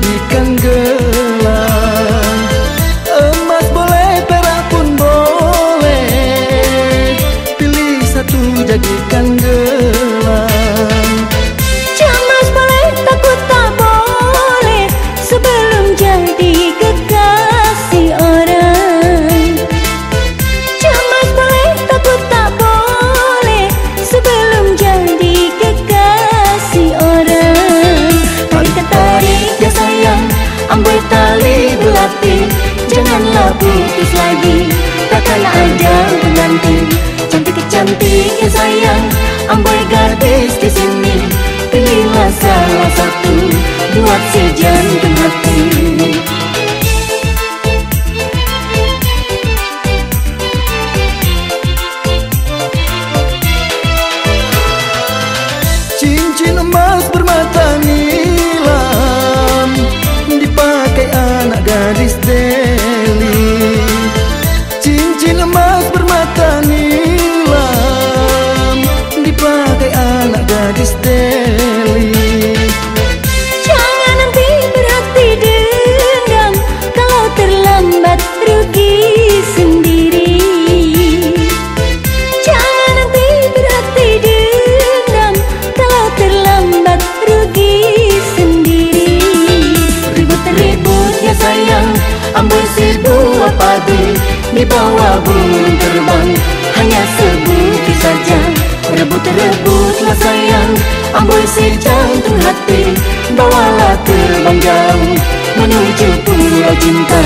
你干戈 habis lagi. Takkan ada pengganti Cantik-cantik ya sayang. Amboi gadis di sini. Pilihlah salah satu. Buat sejarah. Padi Di bawah burung terbang Hanya sebutir saja. Rebut-rebutlah sayang Amboi si jantung hati. Bawalah terbang jauh Menuju pulau cinta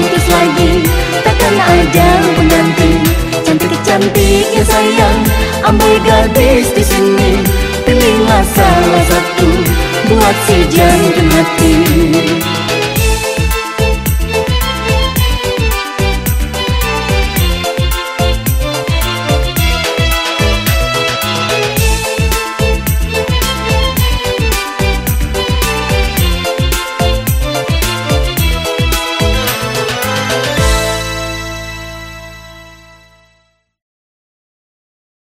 Putus lagi. Takkan ada pengganti Cantik-cantik ya sayang. Ambil gadis di sini. Pilihlah salah satu. Buat si jantung hati